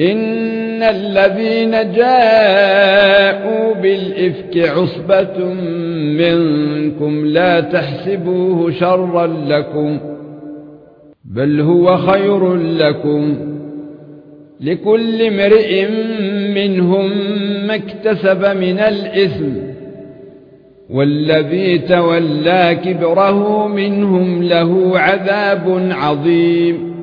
ان الذين جاءوا بالافك عصبه منكم لا تحسبوه شرا لكم بل هو خير لكم لكل امرئ منهم ما اكتسب من الاثم والذي تولى كبره منهم له عذاب عظيم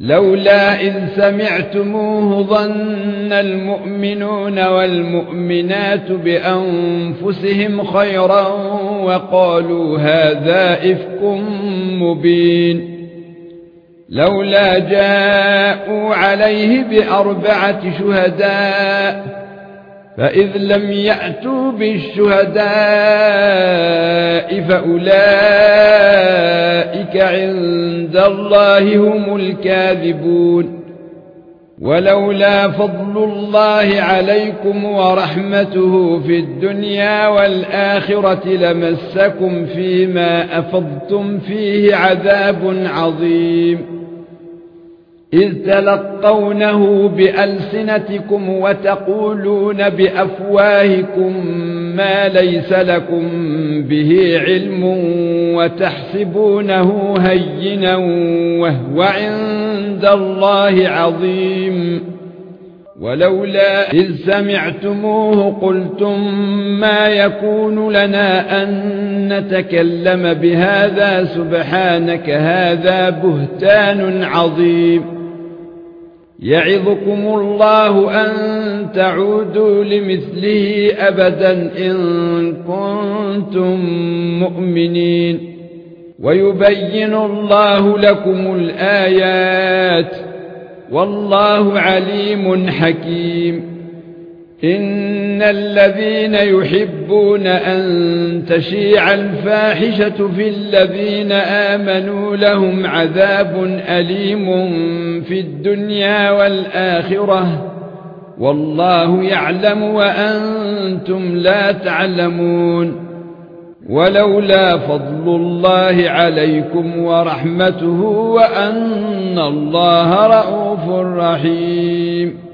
لولا إذ سمعتموه ظن المؤمنون والمؤمنات بأنفسهم خيرا وقالوا هذا إفك مبين. لولا جاءوا عليه بأربعة شهداء فإذ لم يأتوا بالشهداء فاولئك عند الله هم الكاذبون ولولا فضل الله عليكم ورحمته في الدنيا والاخره لمسكم فيما افضتم فيه عذاب عظيم إذ تلقونه بألسنتكم وتقولون بأفواهكم ما ليس لكم به علم وتحسبونه هينا وهو عند الله عظيم. ولولا إذ سمعتموه قلتم ما يكون لنا أن نتكلم بهذا سبحانك هذا بهتان عظيم. يعظكم الله أن تعودوا لمثله أبدا إن كنتم مؤمنين. ويبين الله لكم الآيات. والله عليم حكيم. إن الذين يحبون أن تشيع الفاحشة في الذين آمنوا لهم عذاب أليم في الدنيا والآخرة. والله يعلم وأنتم لا تعلمون. ولولا فضل الله عليكم ورحمته وأن الله رؤوف رحيم.